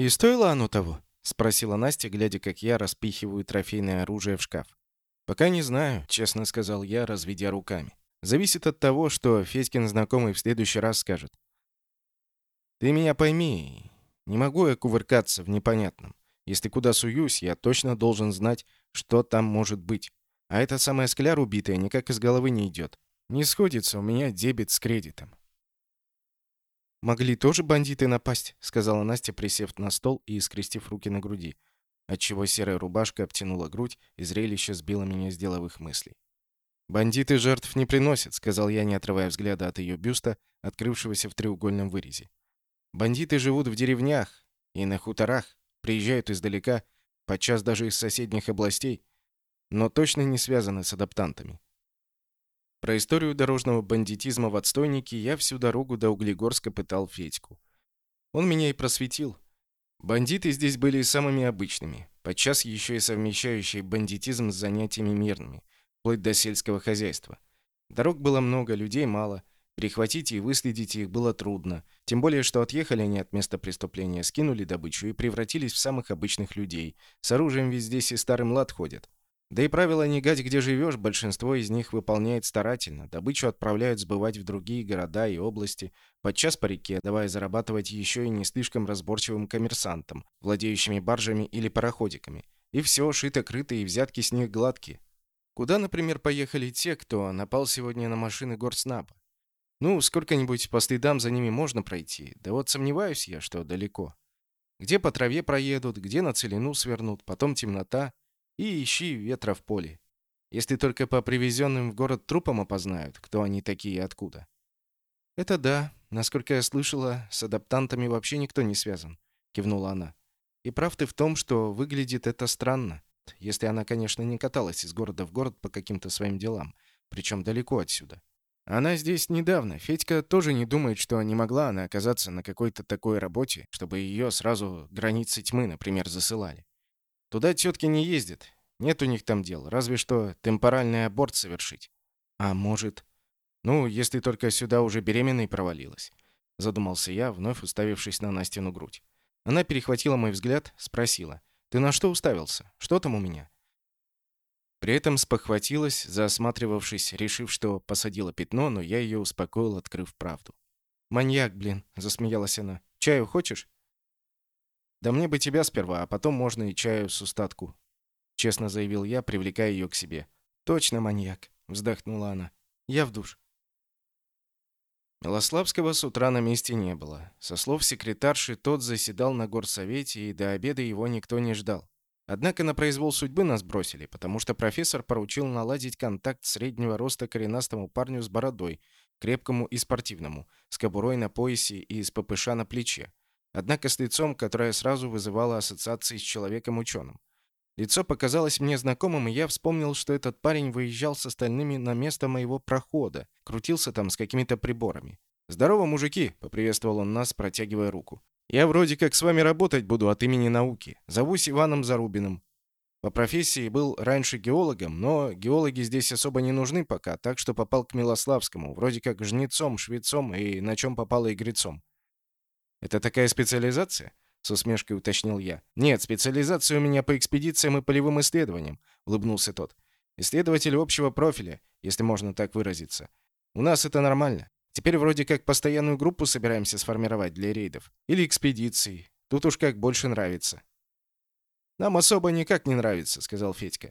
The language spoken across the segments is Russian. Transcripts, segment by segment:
«И стоило оно того?» — спросила Настя, глядя, как я распихиваю трофейное оружие в шкаф. «Пока не знаю», — честно сказал я, разведя руками. «Зависит от того, что Федькин знакомый в следующий раз скажет. Ты меня пойми, не могу я кувыркаться в непонятном. Если куда суюсь, я точно должен знать, что там может быть. А эта самая скляр убитая никак из головы не идет. Не сходится у меня дебет с кредитом. «Могли тоже бандиты напасть», — сказала Настя, присев на стол и скрестив руки на груди, отчего серая рубашка обтянула грудь, и зрелище сбило меня с деловых мыслей. «Бандиты жертв не приносят», — сказал я, не отрывая взгляда от ее бюста, открывшегося в треугольном вырезе. «Бандиты живут в деревнях и на хуторах, приезжают издалека, подчас даже из соседних областей, но точно не связаны с адаптантами. Про историю дорожного бандитизма в отстойнике я всю дорогу до Углегорска пытал Федьку. Он меня и просветил. Бандиты здесь были самыми обычными, подчас еще и совмещающие бандитизм с занятиями мирными, вплоть до сельского хозяйства. Дорог было много, людей мало, перехватить и выследить их было трудно, тем более, что отъехали они от места преступления, скинули добычу и превратились в самых обычных людей. С оружием ведь здесь и старый млад ходят. Да и правило «не гать, где живешь» большинство из них выполняет старательно. Добычу отправляют сбывать в другие города и области, подчас по реке, давая зарабатывать еще и не слишком разборчивым коммерсантам, владеющими баржами или пароходиками. И все шито-крыто, и взятки с них гладкие. Куда, например, поехали те, кто напал сегодня на машины горснапа? Ну, сколько-нибудь по следам за ними можно пройти, да вот сомневаюсь я, что далеко. Где по траве проедут, где на целину свернут, потом темнота, и ищи ветра в поле. Если только по привезенным в город трупам опознают, кто они такие и откуда. Это да, насколько я слышала, с адаптантами вообще никто не связан, кивнула она. И прав ты в том, что выглядит это странно, если она, конечно, не каталась из города в город по каким-то своим делам, причем далеко отсюда. Она здесь недавно. Федька тоже не думает, что не могла она оказаться на какой-то такой работе, чтобы ее сразу границы тьмы, например, засылали. Туда тетки не ездят. Нет у них там дел. Разве что темпоральный аборт совершить. А может... Ну, если только сюда уже беременной провалилась. Задумался я, вновь уставившись на Настину грудь. Она перехватила мой взгляд, спросила. «Ты на что уставился? Что там у меня?» При этом спохватилась, заосматривавшись, решив, что посадила пятно, но я ее успокоил, открыв правду. «Маньяк, блин!» — засмеялась она. «Чаю хочешь?» «Да мне бы тебя сперва, а потом можно и чаю с устатку», — честно заявил я, привлекая ее к себе. «Точно маньяк», — вздохнула она. «Я в душ». Милославского с утра на месте не было. Со слов секретарши, тот заседал на горсовете, и до обеда его никто не ждал. Однако на произвол судьбы нас бросили, потому что профессор поручил наладить контакт среднего роста коренастому парню с бородой, крепкому и спортивному, с кобурой на поясе и с ППШ на плече. Однако с лицом, которое сразу вызывало ассоциации с человеком-ученым. Лицо показалось мне знакомым, и я вспомнил, что этот парень выезжал с остальными на место моего прохода, крутился там с какими-то приборами. «Здорово, мужики!» — поприветствовал он нас, протягивая руку. «Я вроде как с вами работать буду от имени науки. Зовусь Иваном Зарубиным. По профессии был раньше геологом, но геологи здесь особо не нужны пока, так что попал к Милославскому, вроде как жнецом, швецом и на чем попало и грецом. «Это такая специализация?» — с усмешкой уточнил я. «Нет, специализация у меня по экспедициям и полевым исследованиям», — улыбнулся тот. «Исследователь общего профиля, если можно так выразиться. У нас это нормально. Теперь вроде как постоянную группу собираемся сформировать для рейдов. Или экспедиции. Тут уж как больше нравится». «Нам особо никак не нравится», — сказал Федька.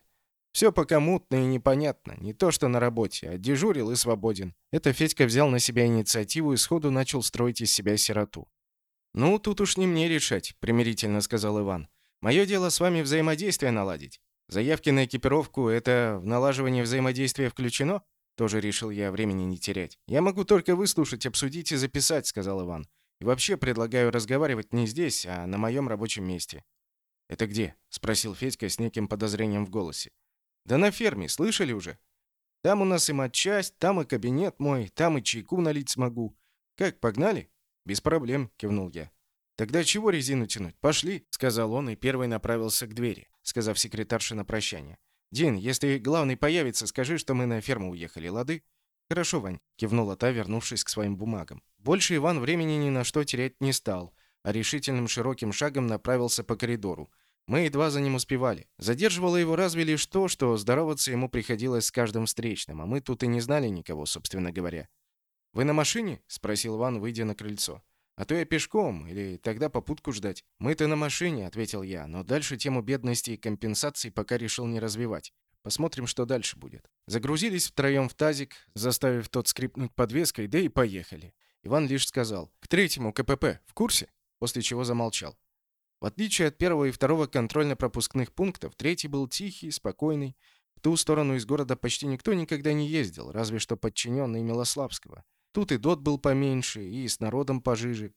«Все пока мутно и непонятно. Не то, что на работе, а дежурил и свободен». Это Федька взял на себя инициативу и сходу начал строить из себя сироту. «Ну, тут уж не мне решать», — примирительно сказал Иван. «Мое дело с вами взаимодействие наладить. Заявки на экипировку — это в налаживание взаимодействия включено?» Тоже решил я времени не терять. «Я могу только выслушать, обсудить и записать», — сказал Иван. «И вообще предлагаю разговаривать не здесь, а на моем рабочем месте». «Это где?» — спросил Федька с неким подозрением в голосе. «Да на ферме, слышали уже? Там у нас и матчасть, там и кабинет мой, там и чайку налить смогу. Как, погнали?» «Без проблем», — кивнул я. «Тогда чего резину тянуть? Пошли», — сказал он и первый направился к двери, сказав секретарше на прощание. «Дин, если главный появится, скажи, что мы на ферму уехали, лады?» «Хорошо, Вань», — кивнула та, вернувшись к своим бумагам. Больше Иван времени ни на что терять не стал. а решительным широким шагом направился по коридору. Мы едва за ним успевали. Задерживало его разве лишь то, что здороваться ему приходилось с каждым встречным, а мы тут и не знали никого, собственно говоря. «Вы на машине?» — спросил Иван, выйдя на крыльцо. «А то я пешком, или тогда попутку ждать». «Мы-то на машине», — ответил я, но дальше тему бедности и компенсаций пока решил не развивать. Посмотрим, что дальше будет. Загрузились втроем в тазик, заставив тот скрипнуть подвеской, да и поехали. Иван лишь сказал «К третьему КПП, в курсе?» После чего замолчал. В отличие от первого и второго контрольно-пропускных пунктов, третий был тихий, спокойный. В ту сторону из города почти никто никогда не ездил, разве что подчиненный Милославского. Тут и дот был поменьше, и с народом пожиже.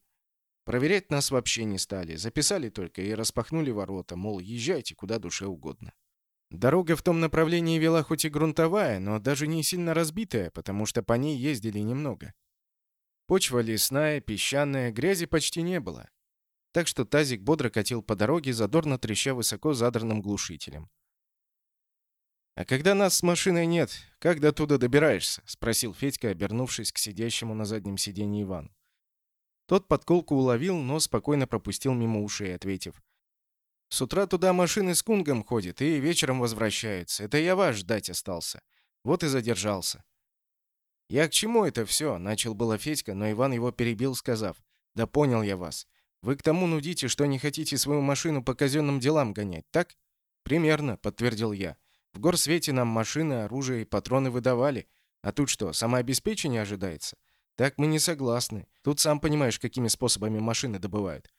Проверять нас вообще не стали, записали только и распахнули ворота, мол, езжайте куда душе угодно. Дорога в том направлении вела хоть и грунтовая, но даже не сильно разбитая, потому что по ней ездили немного. Почва лесная, песчаная, грязи почти не было. Так что тазик бодро катил по дороге, задорно треща высоко задранным глушителем. «А когда нас с машиной нет, как до туда добираешься?» — спросил Федька, обернувшись к сидящему на заднем сиденье Ивану. Тот подколку уловил, но спокойно пропустил мимо ушей, ответив. С утра туда машины с кунгом ходят и вечером возвращаются. Это я вас ждать остался. Вот и задержался. Я к чему это все? Начал было Федька, но Иван его перебил, сказав. Да понял я вас. Вы к тому нудите, что не хотите свою машину по казенным делам гонять, так? Примерно, подтвердил я. В горсвете нам машины, оружие и патроны выдавали. А тут что, самообеспечение ожидается? Так мы не согласны. Тут сам понимаешь, какими способами машины добывают.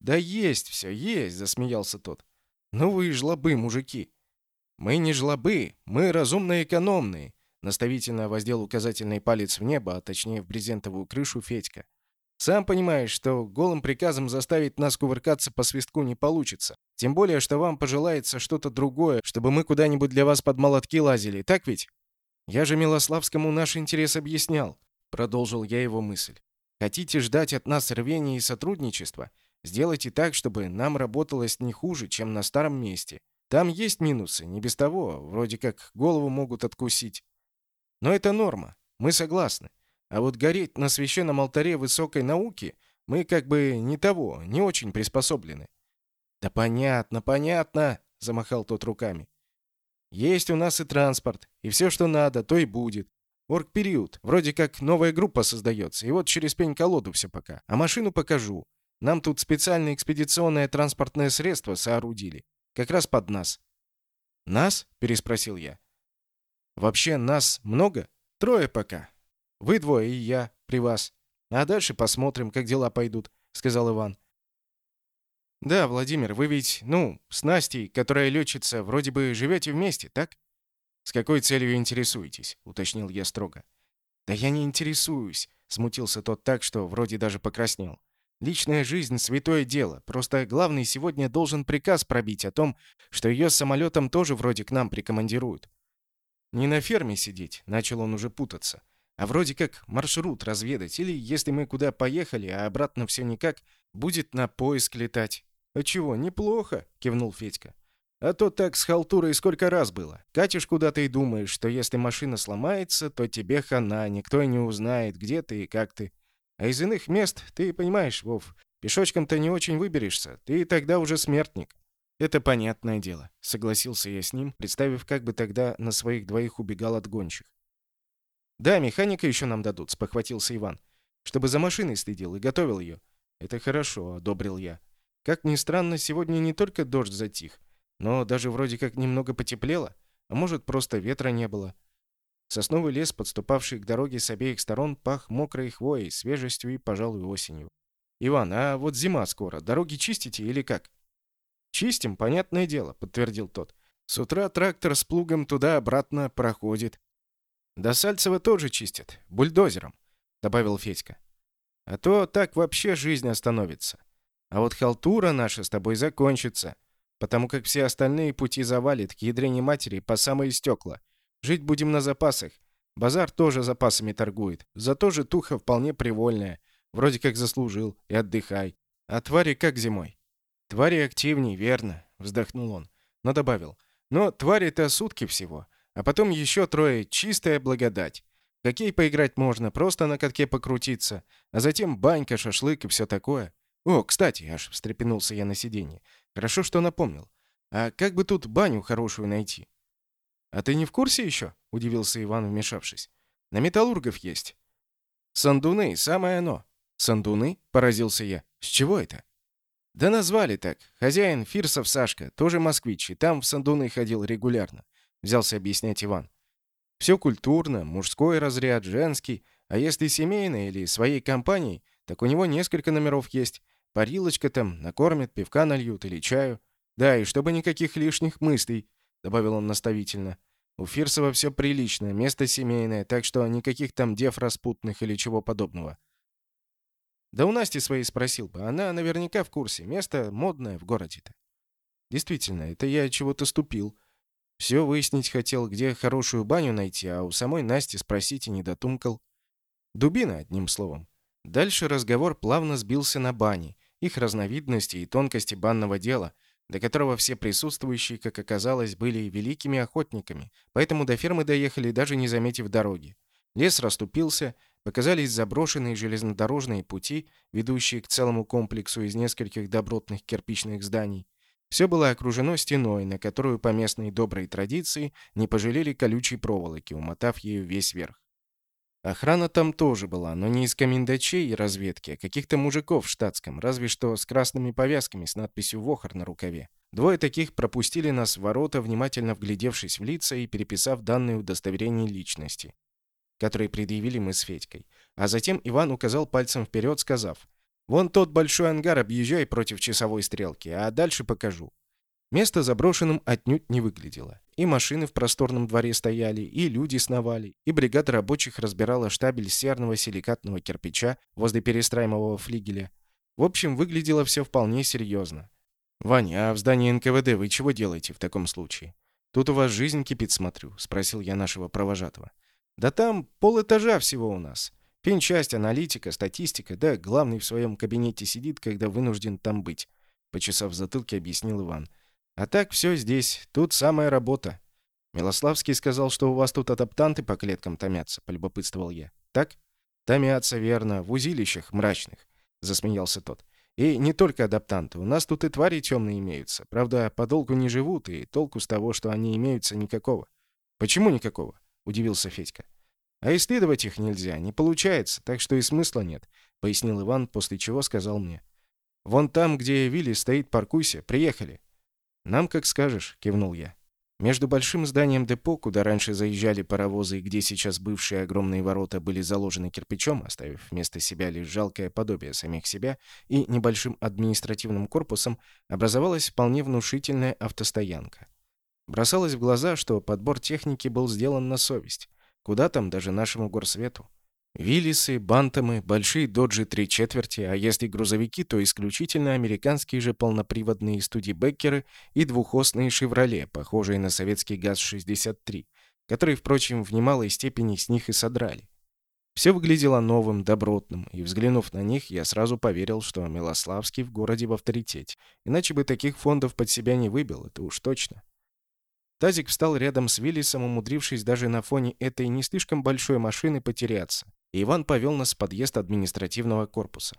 «Да есть все, есть!» — засмеялся тот. «Ну вы жлобы, мужики!» «Мы не жлобы, мы разумные экономные!» Наставительно воздел указательный палец в небо, а точнее в брезентовую крышу Федька. «Сам понимаешь, что голым приказом заставить нас кувыркаться по свистку не получится. Тем более, что вам пожелается что-то другое, чтобы мы куда-нибудь для вас под молотки лазили, так ведь?» «Я же Милославскому наш интерес объяснял», — продолжил я его мысль. «Хотите ждать от нас рвения и сотрудничества? Сделайте так, чтобы нам работалось не хуже, чем на старом месте. Там есть минусы, не без того, вроде как голову могут откусить. Но это норма, мы согласны. А вот гореть на священном алтаре высокой науки мы как бы не того, не очень приспособлены. «Да понятно, понятно», — замахал тот руками. «Есть у нас и транспорт, и все, что надо, то и будет. Орг-период, вроде как новая группа создается, и вот через пень-колоду все пока. А машину покажу. Нам тут специальное экспедиционное транспортное средство соорудили. Как раз под нас». «Нас?» — переспросил я. «Вообще нас много? Трое пока. Вы двое и я при вас. А дальше посмотрим, как дела пойдут», — сказал Иван. «Да, Владимир, вы ведь, ну, с Настей, которая лечится, вроде бы живете вместе, так?» «С какой целью интересуетесь?» — уточнил я строго. «Да я не интересуюсь», — смутился тот так, что вроде даже покраснел. Личная жизнь — святое дело. Просто главный сегодня должен приказ пробить о том, что ее самолетом тоже вроде к нам прикомандируют. Не на ферме сидеть, начал он уже путаться. А вроде как маршрут разведать, или если мы куда поехали, а обратно все никак, будет на поиск летать. А чего, неплохо, кивнул Федька. А то так с халтурой сколько раз было. Катишь куда-то и думаешь, что если машина сломается, то тебе хана, никто и не узнает, где ты и как ты. А из иных мест, ты понимаешь, Вов, пешочком-то не очень выберешься, ты тогда уже смертник». «Это понятное дело», — согласился я с ним, представив, как бы тогда на своих двоих убегал от гонщик. «Да, механика еще нам дадут», — спохватился Иван. «Чтобы за машиной следил и готовил ее». «Это хорошо», — одобрил я. Как ни странно, сегодня не только дождь затих, но даже вроде как немного потеплело, а может, просто ветра не было. Сосновый лес, подступавший к дороге с обеих сторон, пах мокрой хвоей, свежестью и, пожалуй, осенью. «Иван, а вот зима скоро. Дороги чистите или как?» «Чистим, понятное дело», — подтвердил тот. «С утра трактор с плугом туда-обратно проходит». «До Сальцева тоже чистят. Бульдозером», — добавил Федька. «А то так вообще жизнь остановится. А вот халтура наша с тобой закончится, потому как все остальные пути завалит к ядрене матери по самые стекла. Жить будем на запасах. Базар тоже запасами торгует. Зато же туха вполне привольная. Вроде как заслужил. И отдыхай. А твари как зимой? Твари активней, верно, вздохнул он. Но добавил. Но твари-то сутки всего. А потом еще трое. Чистая благодать. Какие поиграть можно, просто на катке покрутиться. А затем банька, шашлык и все такое. «О, кстати», — аж встрепенулся я на сиденье. «Хорошо, что напомнил. А как бы тут баню хорошую найти?» «А ты не в курсе еще?» — удивился Иван, вмешавшись. «На металлургов есть». «Сандуны, самое оно». «Сандуны?» — поразился я. «С чего это?» «Да назвали так. Хозяин Фирсов Сашка, тоже москвич, и там в Сандуны ходил регулярно», — взялся объяснять Иван. «Все культурно, мужской разряд, женский, а если семейный или своей компанией, так у него несколько номеров есть. Парилочка там, накормят, пивка нальют или чаю. Да, и чтобы никаких лишних мыслей», — добавил он наставительно. «У Фирсова все прилично, место семейное, так что никаких там дев распутных или чего подобного». Да у Насти своей спросил бы, она наверняка в курсе, место модное в городе-то. Действительно, это я чего-то ступил. Все выяснить хотел, где хорошую баню найти, а у самой Насти спросить и не дотумкал. Дубина, одним словом. Дальше разговор плавно сбился на бане, их разновидности и тонкости банного дела, до которого все присутствующие, как оказалось, были великими охотниками, поэтому до фермы доехали, даже не заметив дороги. Лес расступился, показались заброшенные железнодорожные пути, ведущие к целому комплексу из нескольких добротных кирпичных зданий. Все было окружено стеной, на которую по местной доброй традиции не пожалели колючей проволоки, умотав ею весь верх. Охрана там тоже была, но не из комендачей и разведки, а каких-то мужиков в штатском, разве что с красными повязками с надписью «Вохор» на рукаве. Двое таких пропустили нас в ворота, внимательно вглядевшись в лица и переписав данные удостоверения личности, которые предъявили мы с Федькой. А затем Иван указал пальцем вперед, сказав, «Вон тот большой ангар объезжай против часовой стрелки, а дальше покажу». Место заброшенным отнюдь не выглядело. И машины в просторном дворе стояли, и люди сновали, и бригада рабочих разбирала штабель серного силикатного кирпича возле перестраиваемого флигеля. В общем, выглядело все вполне серьезно. «Ваня, а в здании НКВД вы чего делаете в таком случае? Тут у вас жизнь кипит, смотрю», — спросил я нашего провожатого. «Да там полэтажа всего у нас. Финчасть, аналитика, статистика, да главный в своем кабинете сидит, когда вынужден там быть», — почесав затылки, объяснил Иван. А так все здесь, тут самая работа. Милославский сказал, что у вас тут адаптанты по клеткам томятся, полюбопытствовал я. Так? Томятся, верно, в узилищах мрачных, засмеялся тот. И не только адаптанты, у нас тут и твари темные имеются. Правда, подолгу не живут, и толку с того, что они имеются, никакого. Почему никакого? Удивился Федька. А исследовать их нельзя, не получается, так что и смысла нет, пояснил Иван, после чего сказал мне. Вон там, где Вилли стоит, паркуйся, приехали. «Нам как скажешь», — кивнул я. Между большим зданием депо, куда раньше заезжали паровозы и где сейчас бывшие огромные ворота были заложены кирпичом, оставив вместо себя лишь жалкое подобие самих себя, и небольшим административным корпусом, образовалась вполне внушительная автостоянка. Бросалось в глаза, что подбор техники был сделан на совесть. Куда там даже нашему горсвету? Виллисы, бантамы, большие доджи три четверти, а если грузовики, то исключительно американские же полноприводные студибеккеры и двухосные «Шевроле», похожие на советский ГАЗ-63, который, впрочем, в немалой степени с них и содрали. Все выглядело новым, добротным, и, взглянув на них, я сразу поверил, что Милославский в городе в авторитете. Иначе бы таких фондов под себя не выбил, это уж точно. Тазик встал рядом с Виллисом, умудрившись даже на фоне этой не слишком большой машины потеряться и Иван повел нас в подъезд административного корпуса.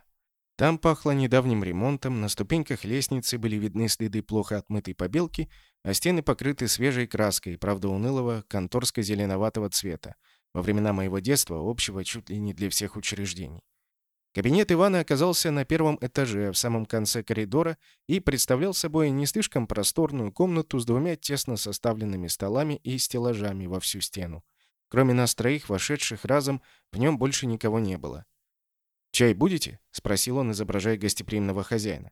Там пахло недавним ремонтом, на ступеньках лестницы были видны следы плохо отмытой побелки, а стены покрыты свежей краской, правда унылого, конторско-зеленоватого цвета, во времена моего детства, общего чуть ли не для всех учреждений. Кабинет Ивана оказался на первом этаже, в самом конце коридора, и представлял собой не слишком просторную комнату с двумя тесно составленными столами и стеллажами во всю стену. Кроме нас троих, вошедших разом, в нем больше никого не было. «Чай будете?» — спросил он, изображая гостеприимного хозяина.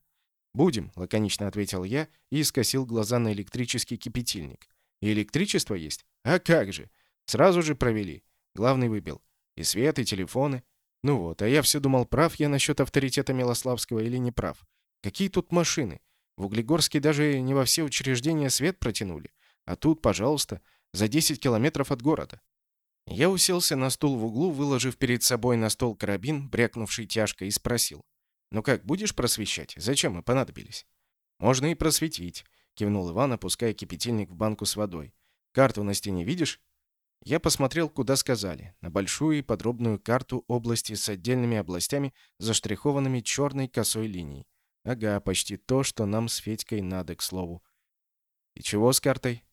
«Будем», — лаконично ответил я и скосил глаза на электрический кипятильник. «И электричество есть? А как же! Сразу же провели. Главный выбил. И свет, и телефоны. Ну вот, а я все думал, прав я насчет авторитета Милославского или не прав. Какие тут машины? В Углегорске даже не во все учреждения свет протянули. А тут, пожалуйста, за 10 километров от города. Я уселся на стул в углу, выложив перед собой на стол карабин, брякнувший тяжко, и спросил. «Ну как, будешь просвещать? Зачем мы понадобились?» «Можно и просветить», — кивнул Иван, опуская кипятильник в банку с водой. «Карту на стене видишь?» Я посмотрел, куда сказали, на большую и подробную карту области с отдельными областями, заштрихованными черной косой линией. Ага, почти то, что нам с Федькой надо, к слову. И чего с картой?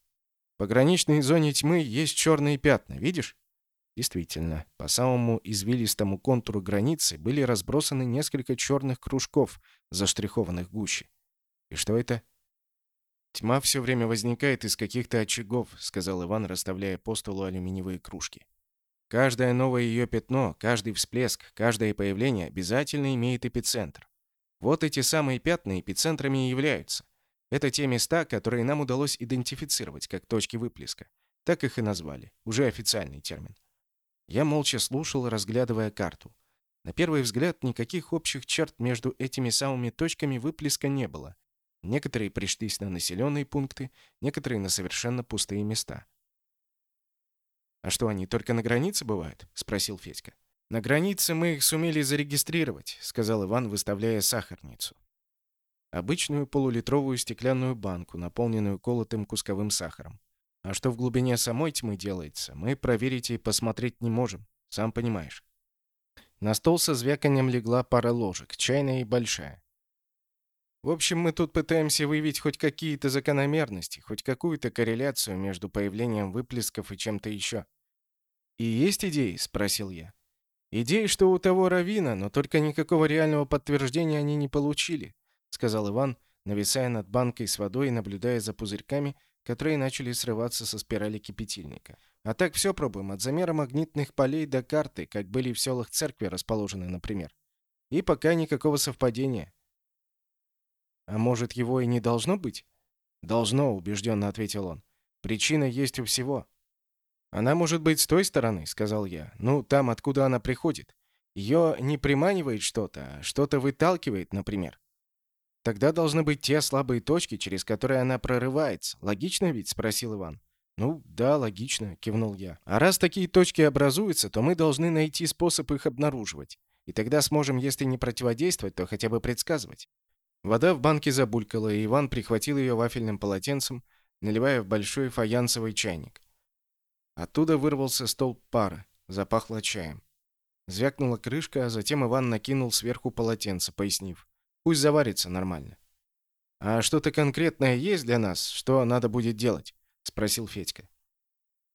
В пограничной зоне тьмы есть черные пятна, видишь? Действительно, по самому извилистому контуру границы были разбросаны несколько черных кружков, заштрихованных гуще. И что это? «Тьма все время возникает из каких-то очагов», — сказал Иван, расставляя по столу алюминиевые кружки. «Каждое новое ее пятно, каждый всплеск, каждое появление обязательно имеет эпицентр. Вот эти самые пятна эпицентрами и являются. Это те места, которые нам удалось идентифицировать как точки выплеска. Так их и назвали. Уже официальный термин. Я молча слушал, разглядывая карту. На первый взгляд, никаких общих черт между этими самыми точками выплеска не было. Некоторые пришлись на населенные пункты, некоторые на совершенно пустые места. «А что, они только на границе бывают?» — спросил Федька. «На границе мы их сумели зарегистрировать», — сказал Иван, выставляя сахарницу. Обычную полулитровую стеклянную банку, наполненную колотым кусковым сахаром. А что в глубине самой тьмы делается, мы проверить и посмотреть не можем, сам понимаешь. На стол со звяканием легла пара ложек, чайная и большая. В общем, мы тут пытаемся выявить хоть какие-то закономерности, хоть какую-то корреляцию между появлением выплесков и чем-то еще. «И есть идеи?» — спросил я. «Идеи, что у того Равина, но только никакого реального подтверждения они не получили», — сказал Иван, нависая над банкой с водой и наблюдая за пузырьками, которые начали срываться со спирали кипятильника. «А так все пробуем, от замера магнитных полей до карты, как были в селах церкви расположены, например. И пока никакого совпадения. А может, его и не должно быть? Должно, убежденно ответил он. Причина есть у всего. Она может быть с той стороны, сказал я. Ну, там, откуда она приходит. Ее не приманивает что-то, а что-то выталкивает, например. Тогда должны быть те слабые точки, через которые она прорывается. Логично ведь? спросил Иван. Ну, да, логично, кивнул я. А раз такие точки образуются, то мы должны найти способ их обнаруживать. И тогда сможем, если не противодействовать, то хотя бы предсказывать. Вода в банке забулькала, и Иван прихватил ее вафельным полотенцем, наливая в большой фаянсовый чайник. Оттуда вырвался столб пара, запахло чаем. Звякнула крышка, а затем Иван накинул сверху полотенце, пояснив. «Пусть заварится нормально». «А что-то конкретное есть для нас, что надо будет делать?» — спросил Федька.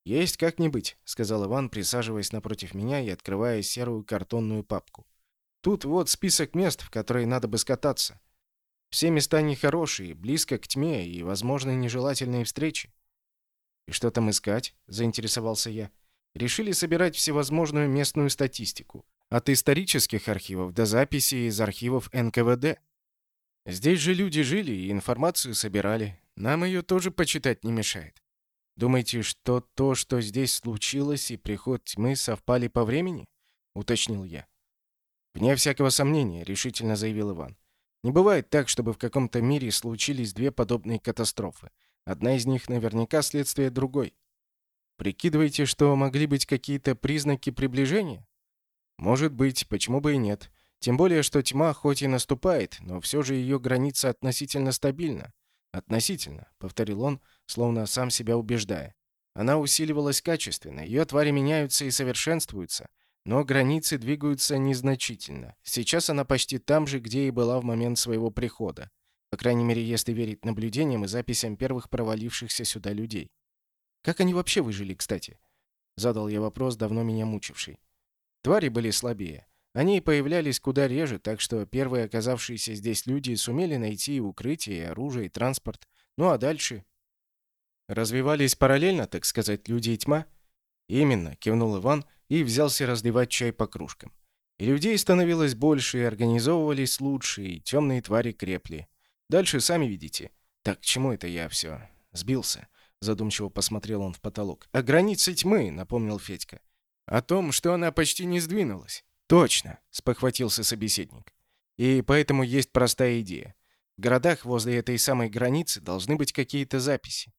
«Есть как-нибудь», — сказал Иван, присаживаясь напротив меня и открывая серую картонную папку. «Тут вот список мест, в которые надо бы скататься. Все места нехорошие, близко к тьме и, возможно, нежелательные встречи. «И что там искать?» – заинтересовался я. Решили собирать всевозможную местную статистику. От исторических архивов до записей из архивов НКВД. Здесь же люди жили и информацию собирали. Нам ее тоже почитать не мешает. Думаете, что то, что здесь случилось, и приход тьмы совпали по времени? Уточнил я. Вне всякого сомнения, решительно заявил Иван. Не бывает так, чтобы в каком-то мире случились две подобные катастрофы. Одна из них наверняка следствие другой. Прикидываете, что могли быть какие-то признаки приближения? Может быть, почему бы и нет. Тем более, что тьма хоть и наступает, но все же ее граница относительно стабильна. Относительно, повторил он, словно сам себя убеждая. Она усиливалась качественно, ее твари меняются и совершенствуются, но границы двигаются незначительно. Сейчас она почти там же, где и была в момент своего прихода. По крайней мере, если верить наблюдениям и записям первых провалившихся сюда людей. Как они вообще выжили, кстати? Задал я вопрос, давно меня мучивший. Твари были слабее. Они появлялись куда реже, так что первые оказавшиеся здесь люди сумели найти и укрытие, и оружие, и транспорт. Ну а дальше... Развивались параллельно, так сказать, люди и тьма? Именно, кивнул Иван, — и взялся разливать чай по кружкам. И людей становилось больше, и организовывались лучше, и темные твари крепли. Дальше сами видите. Так, к чему это я все? Сбился. Задумчиво посмотрел он в потолок. «О границе тьмы», — напомнил Федька. «О том, что она почти не сдвинулась». «Точно», — спохватился собеседник. «И поэтому есть простая идея. В городах возле этой самой границы должны быть какие-то записи.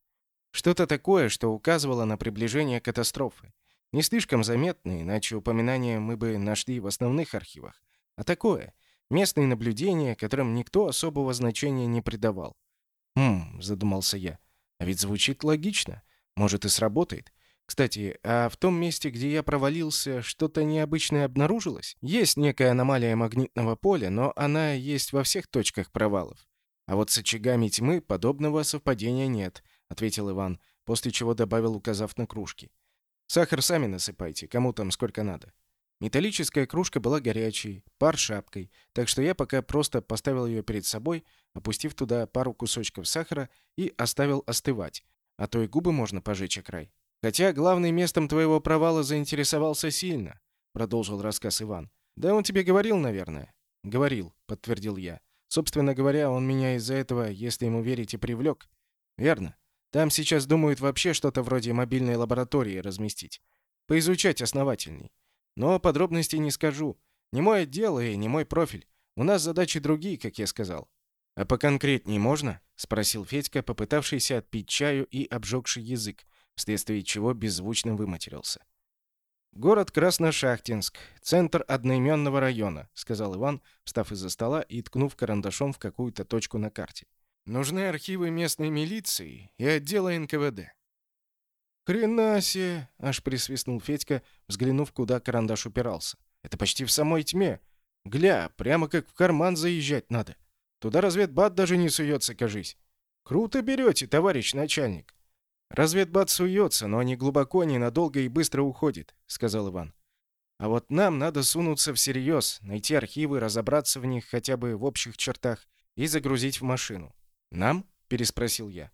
Что-то такое, что указывало на приближение катастрофы. Не слишком заметные, иначе упоминания мы бы нашли в основных архивах. А такое, местные наблюдения, которым никто особого значения не придавал. «Хм», — задумался я, — «а ведь звучит логично. Может, и сработает. Кстати, а в том месте, где я провалился, что-то необычное обнаружилось? Есть некая аномалия магнитного поля, но она есть во всех точках провалов. А вот с очагами тьмы подобного совпадения нет, ответил Иван, после чего добавил, указав на кружки. Сахар сами насыпайте, кому там сколько надо. Металлическая кружка была горячей, пар шапкой, так что я пока просто поставил ее перед собой, опустив туда пару кусочков сахара и оставил остывать, а то и губы можно пожечь о край. «Хотя главным местом твоего провала заинтересовался сильно», — продолжил рассказ Иван. «Да он тебе говорил, наверное?» «Говорил», — подтвердил я. «Собственно говоря, он меня из-за этого, если ему верить, и привлек». «Верно. Там сейчас думают вообще что-то вроде мобильной лаборатории разместить. Поизучать основательней. Но подробностей не скажу. Не мой отдел и не мой профиль. У нас задачи другие, как я сказал. А поконкретней можно? спросил Федька, попытавшийся отпить чаю и обжегший язык, вследствие чего беззвучно выматерился. «Город Красношахтинск, центр одноименного района», — сказал Иван, встав из-за стола и ткнув карандашом в какую-то точку на карте. «Нужны архивы местной милиции и отдела НКВД. «Хрена себе!» — аж присвистнул Федька, взглянув, куда карандаш упирался. «Это почти в самой тьме. Гля, прямо как в карман заезжать надо. Туда разведбат даже не суется, кажись. Круто берете, товарищ начальник». «Разведбат суется, но не глубоко, ненадолго и быстро уходит», — сказал Иван. «А вот нам надо сунуться всерьез, найти архивы, разобраться в них хотя бы в общих чертах и загрузить в машину». «Нам?» — переспросил я.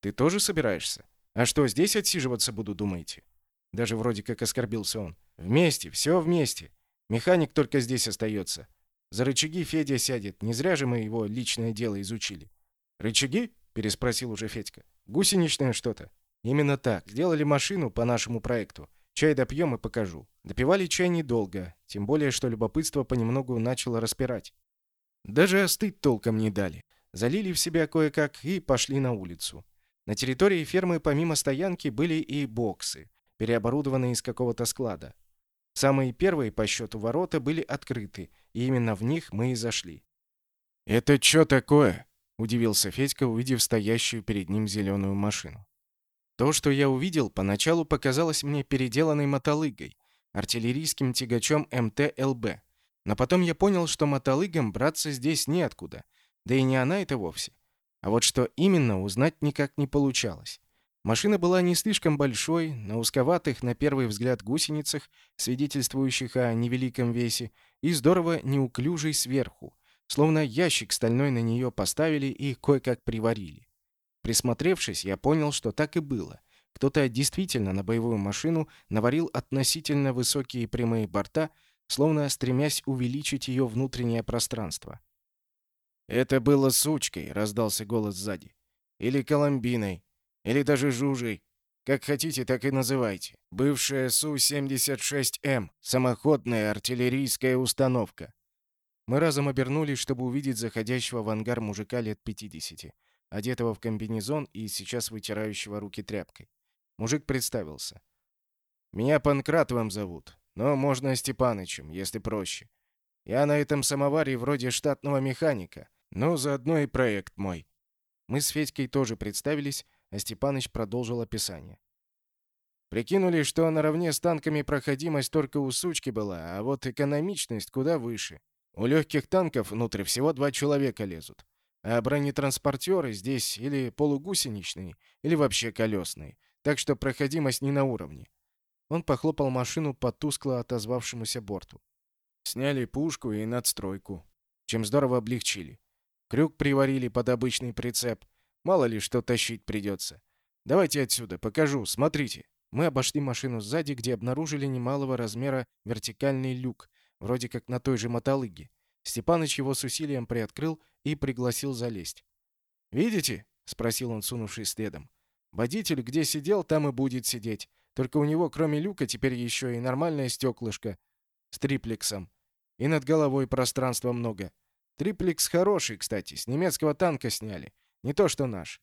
«Ты тоже собираешься?» А что, здесь отсиживаться буду, думаете? Даже вроде как оскорбился он. Вместе, все вместе. Механик только здесь остается. За рычаги Федя сядет. Не зря же мы его личное дело изучили. Рычаги? переспросил уже Федька. Гусеничное что-то. Именно так. Сделали машину по нашему проекту. Чай допьем и покажу. Допивали чай недолго, тем более, что любопытство понемногу начало распирать. Даже остыть толком не дали. Залили в себя кое-как и пошли на улицу. На территории фермы помимо стоянки были и боксы, переоборудованные из какого-то склада. Самые первые по счету ворота были открыты, и именно в них мы и зашли. «Это что такое?» — удивился Федька, увидев стоящую перед ним зеленую машину. То, что я увидел, поначалу показалось мне переделанной мотолыгой, артиллерийским тягачом МТ-ЛБ. Но потом я понял, что мотолыгам браться здесь неоткуда, да и не она это вовсе. А вот что именно, узнать никак не получалось. Машина была не слишком большой, на узковатых, на первый взгляд, гусеницах, свидетельствующих о невеликом весе, и здорово неуклюжей сверху, словно ящик стальной на нее поставили и кое-как приварили. Присмотревшись, я понял, что так и было. Кто-то действительно на боевую машину наварил относительно высокие прямые борта, словно стремясь увеличить ее внутреннее пространство. «Это было сучкой», — раздался голос сзади. «Или Коломбиной. Или даже Жужей. Как хотите, так и называйте. Бывшая Су-76М. Самоходная артиллерийская установка». Мы разом обернулись, чтобы увидеть заходящего в ангар мужика лет 50, одетого в комбинезон и сейчас вытирающего руки тряпкой. Мужик представился. «Меня Панкратовым зовут, но можно Степанычем, если проще. Я на этом самоваре вроде штатного механика, но заодно и проект мой. Мы с Федькой тоже представились, а Степаныч продолжил описание. Прикинули, что наравне с танками проходимость только у сучки была, а вот экономичность куда выше. У легких танков внутрь всего два человека лезут. А бронетранспортеры здесь или полугусеничные, или вообще колесные. Так что проходимость не на уровне. Он похлопал машину по тускло отозвавшемуся борту. Сняли пушку и надстройку, чем здорово облегчили. Крюк приварили под обычный прицеп. Мало ли что тащить придется. Давайте отсюда, покажу, смотрите. Мы обошли машину сзади, где обнаружили немалого размера вертикальный люк, вроде как на той же мотолыге. Степаныч его с усилием приоткрыл и пригласил залезть. «Видите?» — спросил он, сунувшись следом. «Водитель где сидел, там и будет сидеть. Только у него, кроме люка, теперь еще и нормальное стеклышко с триплексом. И над головой пространства много. Триплекс хороший, кстати, с немецкого танка сняли. Не то что наш.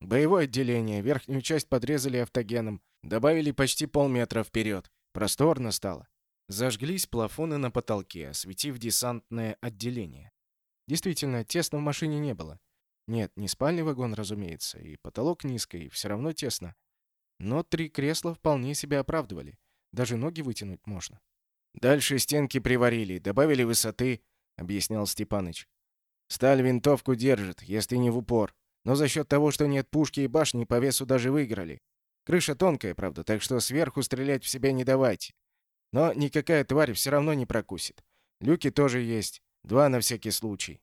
Боевое отделение, верхнюю часть подрезали автогеном, добавили почти полметра вперед. Просторно стало. Зажглись плафоны на потолке, осветив десантное отделение. Действительно, тесно в машине не было. Нет, не спальный вагон, разумеется, и потолок низкий, все равно тесно. но три кресла вполне себя оправдывали. Даже ноги вытянуть можно. «Дальше стенки приварили, добавили высоты», — объяснял Степаныч. «Сталь винтовку держит, если не в упор. Но за счет того, что нет пушки и башни, по весу даже выиграли. Крыша тонкая, правда, так что сверху стрелять в себя не давайте. Но никакая тварь все равно не прокусит. Люки тоже есть. Два на всякий случай.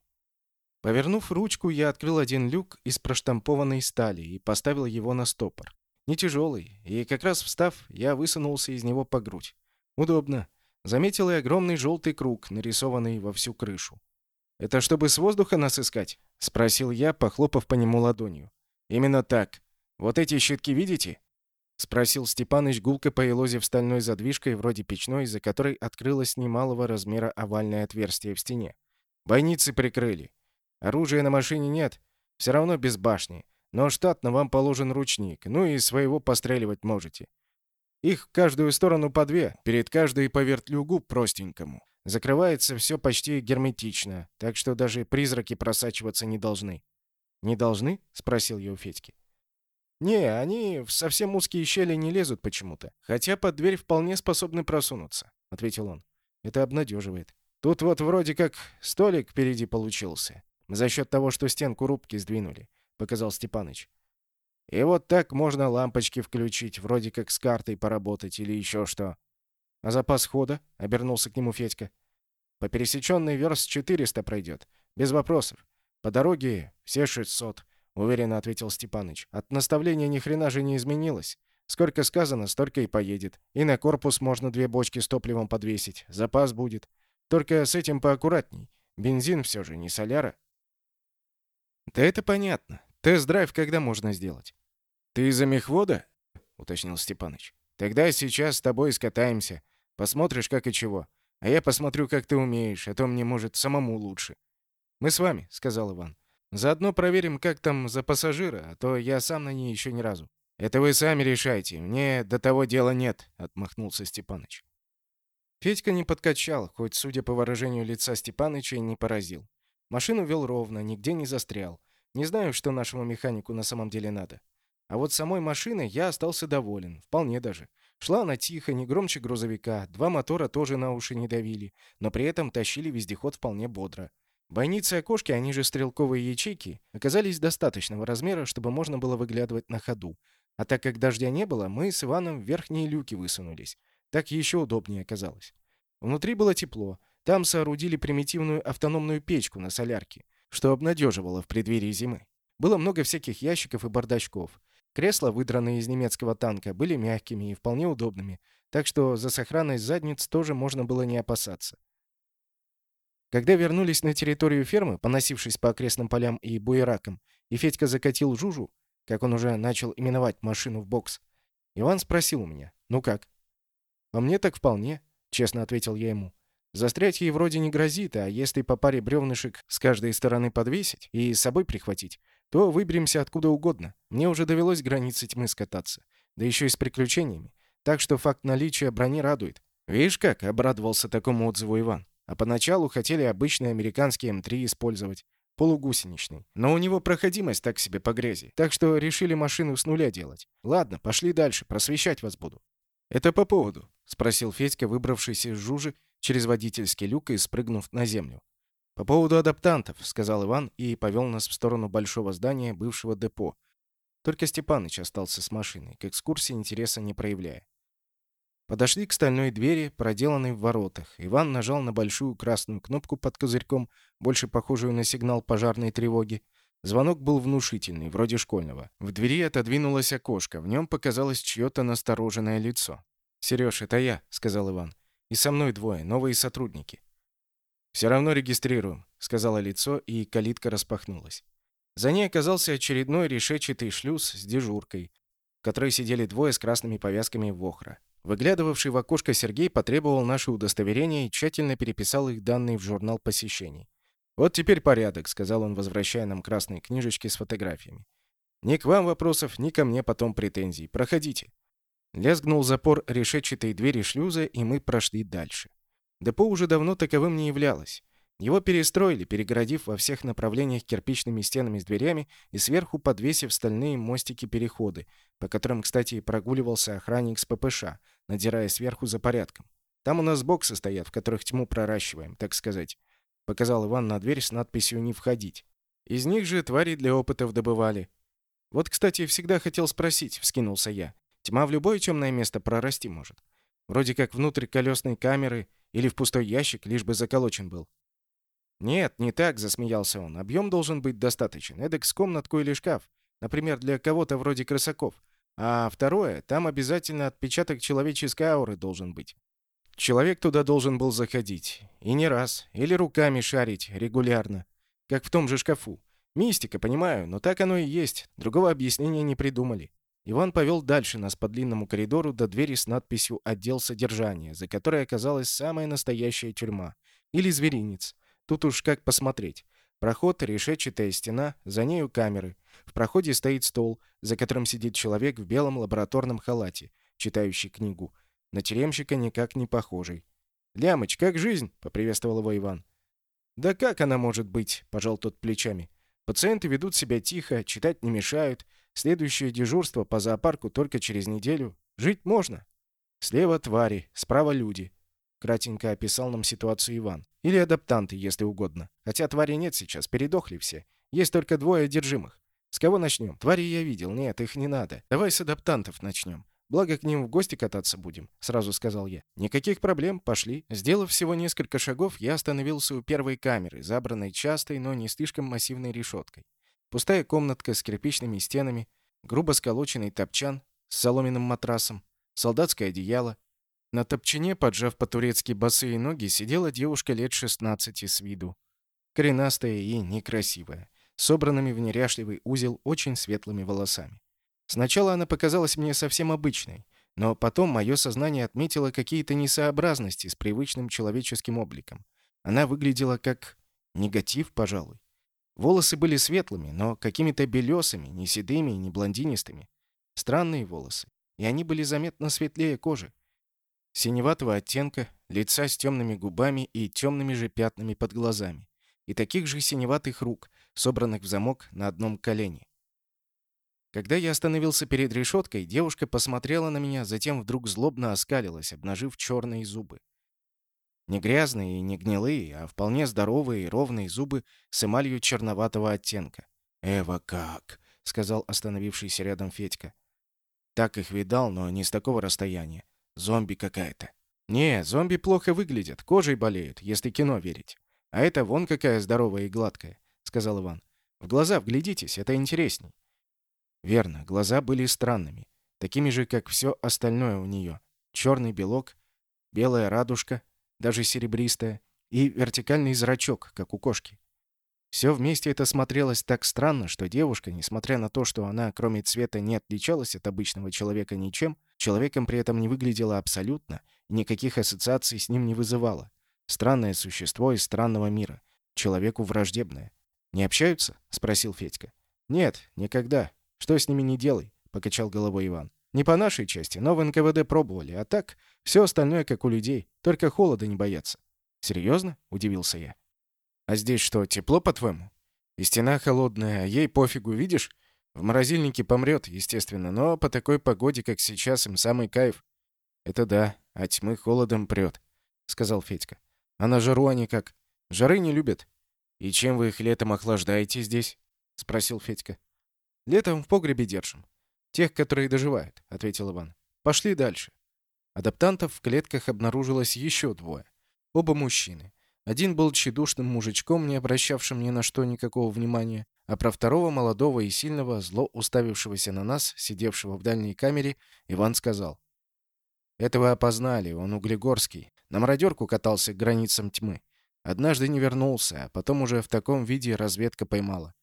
Повернув ручку, я открыл один люк из проштампованной стали и поставил его на стопор. Не тяжелый, и как раз встав, я высунулся из него по грудь. Удобно. Заметил и огромный желтый круг, нарисованный во всю крышу. «Это чтобы с воздуха нас искать?» — спросил я, похлопав по нему ладонью. «Именно так. Вот эти щитки видите?» — спросил Степаныч, гулко поелозив стальной задвижкой, вроде печной, за которой открылось немалого размера овальное отверстие в стене. «Бойницы прикрыли. Оружия на машине нет, все равно без башни. Но штатно вам положен ручник, ну и своего постреливать можете. Их в каждую сторону по две, перед каждой по вертлюгу простенькому. Закрывается все почти герметично, так что даже призраки просачиваться не должны. «Не должны?» — спросил я у Федьки. «Не, они в совсем узкие щели не лезут почему-то. Хотя под дверь вполне способны просунуться», — ответил он. «Это обнадеживает. Тут вот вроде как столик впереди получился. За счет того, что стенку рубки сдвинули», — показал Степаныч. «И вот так можно лампочки включить, вроде как с картой поработать или еще что. «А запас хода?» — обернулся к нему Федька. «По пересеченной верст 400 пройдет. Без вопросов. По дороге все 600», — уверенно ответил Степаныч. «От наставления ни хрена же не изменилось. Сколько сказано, столько и поедет. И на корпус можно две бочки с топливом подвесить. Запас будет. Только с этим поаккуратней. Бензин все же, не соляра». «Да это понятно. Тест-драйв когда можно сделать?» «Ты из-за мехвода?» — уточнил Степаныч. «Тогда сейчас с тобой скатаемся. Посмотришь, как и чего. А я посмотрю, как ты умеешь, а то мне, может, самому лучше». «Мы с вами», — сказал Иван. «Заодно проверим, как там за пассажира, а то я сам на ней еще ни разу». «Это вы сами решайте. Мне до того дела нет», — отмахнулся Степаныч. Федька не подкачал, хоть, судя по выражению лица Степаныча, и не поразил. Машину вел ровно, нигде не застрял. Не знаю, что нашему механику на самом деле надо. А вот самой машиной я остался доволен, вполне даже. Шла она тихо, не громче грузовика, два мотора тоже на уши не давили, но при этом тащили вездеход вполне бодро. Бойницы окошки, они же стрелковые ячейки, оказались достаточного размера, чтобы можно было выглядывать на ходу. А так как дождя не было, мы с Иваном в верхние люки высунулись. Так еще удобнее оказалось. Внутри было тепло. Там соорудили примитивную автономную печку на солярке, что обнадеживало в преддверии зимы. Было много всяких ящиков и бардачков. Кресла, выдранные из немецкого танка, были мягкими и вполне удобными, так что за сохранность задниц тоже можно было не опасаться. Когда вернулись на территорию фермы, поносившись по окрестным полям и буеракам, и Федька закатил Жужу, как он уже начал именовать машину в бокс, Иван спросил у меня, «Ну как?» «По мне так вполне», — честно ответил я ему. «Застрять ей вроде не грозит, а если по паре бревнышек с каждой стороны подвесить и с собой прихватить, то выберемся откуда угодно. Мне уже довелось границы тьмы скататься. Да еще и с приключениями. Так что факт наличия брони радует. Видишь как, обрадовался такому отзыву Иван. А поначалу хотели обычный американский М3 использовать. Полугусеничный. Но у него проходимость так себе по грязи. Так что решили машину с нуля делать. Ладно, пошли дальше, просвещать вас буду. «Это по поводу?» — спросил Федька, выбравшийся из жужи через водительский люк и спрыгнув на землю. «По поводу адаптантов», — сказал Иван и повел нас в сторону большого здания бывшего депо. Только Степаныч остался с машиной, к экскурсии интереса не проявляя. Подошли к стальной двери, проделанной в воротах. Иван нажал на большую красную кнопку под козырьком, больше похожую на сигнал пожарной тревоги. Звонок был внушительный, вроде школьного. В двери отодвинулось окошко, в нем показалось чье-то настороженное лицо. «Серёж, это я», — сказал Иван. «И со мной двое, новые сотрудники». «Все равно регистрируем», — сказала лицо, и калитка распахнулась. За ней оказался очередной решетчатый шлюз с дежуркой, в которой сидели двое с красными повязками в охра. Выглядывавший в окошко Сергей потребовал наши удостоверения и тщательно переписал их данные в журнал посещений. «Вот теперь порядок», — сказал он, возвращая нам красные книжечки с фотографиями. «Ни к вам вопросов, ни ко мне потом претензий. Проходите». Лязгнул запор решетчатой двери шлюза, и мы прошли дальше. Депо уже давно таковым не являлось. Его перестроили, перегородив во всех направлениях кирпичными стенами с дверями и сверху подвесив стальные мостики-переходы, по которым, кстати, прогуливался охранник с ППШ, надирая сверху за порядком. «Там у нас боксы стоят, в которых тьму проращиваем, так сказать», — показал Иван на дверь с надписью «Не входить». «Из них же твари для опытов добывали». «Вот, кстати, всегда хотел спросить», — вскинулся я. «Тьма в любое темное место прорасти может. Вроде как внутрь колесной камеры или в пустой ящик, лишь бы заколочен был». «Нет, не так», — засмеялся он. «Объем должен быть достаточен. Эдак с комнатку или шкаф. Например, для кого-то вроде крысаков. А второе, там обязательно отпечаток человеческой ауры должен быть. Человек туда должен был заходить. И не раз. Или руками шарить регулярно. Как в том же шкафу. Мистика, понимаю, но так оно и есть. Другого объяснения не придумали. Иван повел дальше нас по длинному коридору до двери с надписью «Отдел содержания», за которой оказалась самая настоящая тюрьма. Или зверинец. Тут уж как посмотреть. Проход, решетчатая стена, за нею камеры. В проходе стоит стол, за которым сидит человек в белом лабораторном халате, читающий книгу. На тюремщика никак не похожий. «Лямыч, как жизнь?» — поприветствовал его Иван. «Да как она может быть?» — пожал тот плечами. «Пациенты ведут себя тихо, читать не мешают. Следующее дежурство по зоопарку только через неделю. Жить можно. Слева твари, справа люди. Кратенько описал нам ситуацию Иван. Или адаптанты, если угодно. Хотя тварей нет сейчас, передохли все. Есть только двое одержимых. С кого начнем? Твари я видел. Нет, их не надо. Давай с адаптантов начнем. Благо к ним в гости кататься будем, сразу сказал я. Никаких проблем, пошли. Сделав всего несколько шагов, я остановился у первой камеры, забранной частой, но не слишком массивной решеткой. Пустая комнатка с кирпичными стенами, грубо сколоченный топчан с соломенным матрасом, солдатское одеяло, на топчине, поджав по-турецки босые ноги, сидела девушка лет 16 с виду. Коренастая и некрасивая, собранными в неряшливый узел очень светлыми волосами. Сначала она показалась мне совсем обычной, но потом мое сознание отметило какие-то несообразности с привычным человеческим обликом. Она выглядела как негатив, пожалуй. Волосы были светлыми, но какими-то белесыми, не седыми и не блондинистыми. Странные волосы, и они были заметно светлее кожи синеватого оттенка, лица с темными губами и темными же пятнами под глазами, и таких же синеватых рук, собранных в замок на одном колене. Когда я остановился перед решеткой, девушка посмотрела на меня, затем вдруг злобно оскалилась, обнажив черные зубы. Не грязные и не гнилые, а вполне здоровые и ровные зубы с эмалью черноватого оттенка. «Эва, как?» — сказал остановившийся рядом Федька. Так их видал, но не с такого расстояния. Зомби какая-то. Не, зомби плохо выглядят, кожей болеют, если кино верить. А это вон какая здоровая и гладкая, сказал Иван. В глаза вглядитесь, это интересней. Верно, глаза были странными, такими же, как все остальное у нее. Черный белок, белая радужка, даже серебристая, и вертикальный зрачок, как у кошки. Все вместе это смотрелось так странно, что девушка, несмотря на то, что она, кроме цвета, не отличалась от обычного человека ничем, человеком при этом не выглядела абсолютно и никаких ассоциаций с ним не вызывала. Странное существо из странного мира. Человеку враждебное. «Не общаются?» — спросил Федька. «Нет, никогда. Что с ними не делай?» — покачал головой Иван. «Не по нашей части, но в НКВД пробовали. А так, все остальное как у людей. Только холода не боятся». «Серьезно?» — удивился я. А здесь что, тепло, по-твоему? И стена холодная, а ей пофигу, видишь? В морозильнике помрет, естественно, но по такой погоде, как сейчас, им самый кайф. Это да, а тьмы холодом прет, сказал Федька. А на жару они как? Жары не любят. И чем вы их летом охлаждаете здесь? спросил Федька. Летом в погребе держим. Тех, которые доживают, ответил Иван. Пошли дальше. Адаптантов в клетках обнаружилось еще двое. Оба мужчины. Один был тщедушным мужичком, не обращавшим ни на что никакого внимания, а про второго, молодого и сильного, зло уставившегося на нас, сидевшего в дальней камере, Иван сказал. «Этого опознали, он углегорский. На мародерку катался к границам тьмы. Однажды не вернулся, а потом уже в таком виде разведка поймала.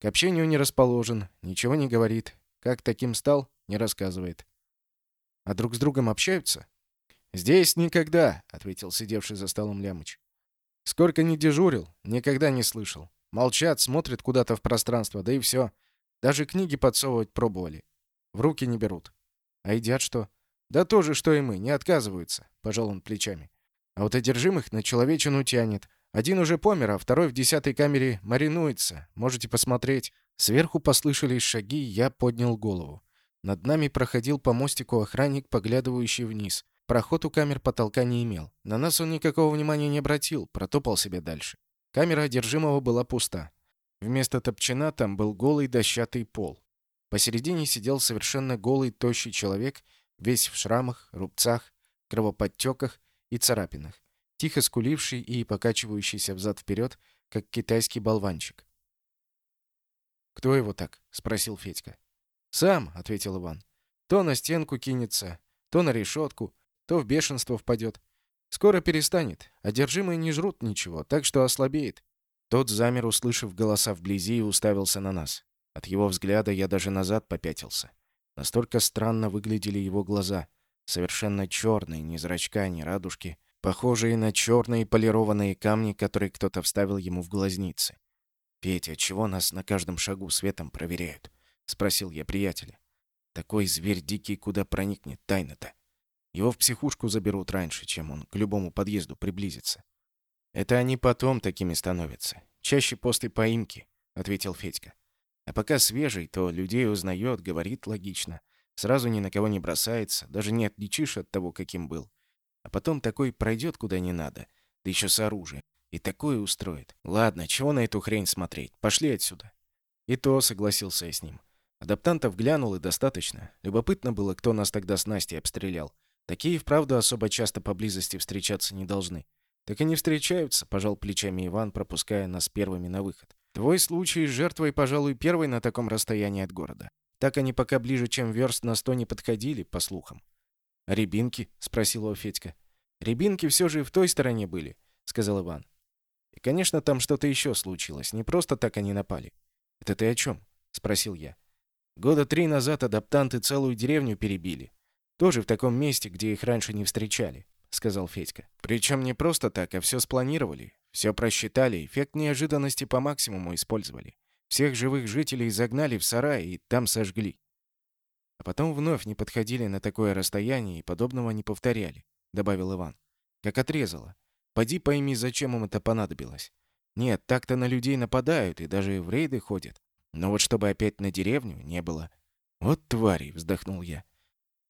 К общению не расположен, ничего не говорит. Как таким стал, не рассказывает. А друг с другом общаются? «Здесь никогда», — ответил сидевший за столом Лямыч. Сколько не дежурил, никогда не слышал. Молчат, смотрят куда-то в пространство, да и все. Даже книги подсовывать пробовали. В руки не берут. А едят что? Да то же, что и мы, не отказываются, пожал он плечами. А вот одержимых на человечину тянет. Один уже помер, а второй в десятой камере маринуется. Можете посмотреть». Сверху послышались шаги, я поднял голову. Над нами проходил по мостику охранник, поглядывающий вниз. Проход у камер потолка не имел. На нас он никакого внимания не обратил, протопал себе дальше. Камера одержимого была пуста. Вместо топчина там был голый дощатый пол. Посередине сидел совершенно голый, тощий человек, весь в шрамах, рубцах, кровоподтеках и царапинах, тихо скуливший и покачивающийся взад-вперед, как китайский болванчик. «Кто его так?» — спросил Федька. «Сам», — ответил Иван. «То на стенку кинется, то на решетку, то в бешенство впадет. Скоро перестанет. Одержимые не жрут ничего, так что ослабеет». Тот замер, услышав голоса вблизи, и уставился на нас. От его взгляда я даже назад попятился. Настолько странно выглядели его глаза. Совершенно черные, ни зрачка, ни радужки, похожие на черные полированные камни, которые кто-то вставил ему в глазницы. «Петя, чего нас на каждом шагу светом проверяют?» — спросил я приятеля. «Такой зверь дикий куда проникнет тайно-то? Его в психушку заберут раньше, чем он к любому подъезду приблизится». «Это они потом такими становятся. Чаще после поимки», — ответил Федька. «А пока свежий, то людей узнает, говорит логично. Сразу ни на кого не бросается, даже не отличишь от того, каким был. А потом такой пройдет куда не надо, да еще с оружием. И такое устроит. Ладно, чего на эту хрень смотреть? Пошли отсюда. И то согласился я с ним. Адаптантов глянул и достаточно. Любопытно было, кто нас тогда с Настей обстрелял. Такие, вправду, особо часто поблизости встречаться не должны. Так и не встречаются, пожал плечами Иван, пропуская нас первыми на выход. Твой случай с жертвой, пожалуй, первый на таком расстоянии от города. Так они пока ближе, чем верст на сто не подходили, по слухам. «А рябинки?» — спросил его Федька. «Рябинки все же в той стороне были», — сказал Иван. И, конечно, там что-то еще случилось. Не просто так они напали. «Это ты о чем?» — спросил я. «Года три назад адаптанты целую деревню перебили. Тоже в таком месте, где их раньше не встречали», — сказал Федька. «Причем не просто так, а все спланировали. Все просчитали, эффект неожиданности по максимуму использовали. Всех живых жителей загнали в сарай и там сожгли. А потом вновь не подходили на такое расстояние и подобного не повторяли», — добавил Иван. «Как отрезало. Поди пойми, зачем им это понадобилось. Нет, так-то на людей нападают и даже в рейды ходят. Но вот чтобы опять на деревню, не было. Вот твари, вздохнул я.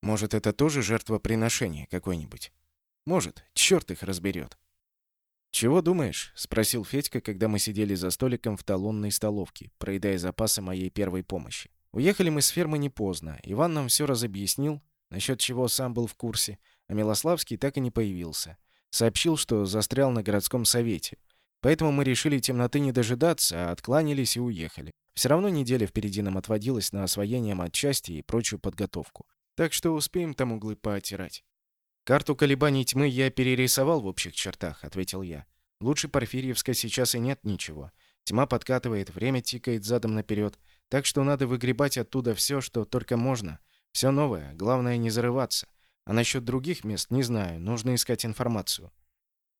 Может, это тоже жертвоприношение какое-нибудь? Может, черт их разберет. «Чего думаешь?» — спросил Федька, когда мы сидели за столиком в талонной столовке, проедая запасы моей первой помощи. Уехали мы с фермы не поздно. Иван нам все разобъяснил, насчет чего сам был в курсе, а Милославский так и не появился. Сообщил, что застрял на городском совете. Поэтому мы решили темноты не дожидаться, а откланялись и уехали. Все равно неделя впереди нам отводилась на освоение матчасти и прочую подготовку. Так что успеем там углы пооттирать. «Карту колебаний тьмы я перерисовал в общих чертах», — ответил я. «Лучше Порфирьевска сейчас и нет ничего. Тьма подкатывает, время тикает задом наперед, так что надо выгребать оттуда все, что только можно. Все новое, главное не зарываться. А насчет других мест не знаю, нужно искать информацию.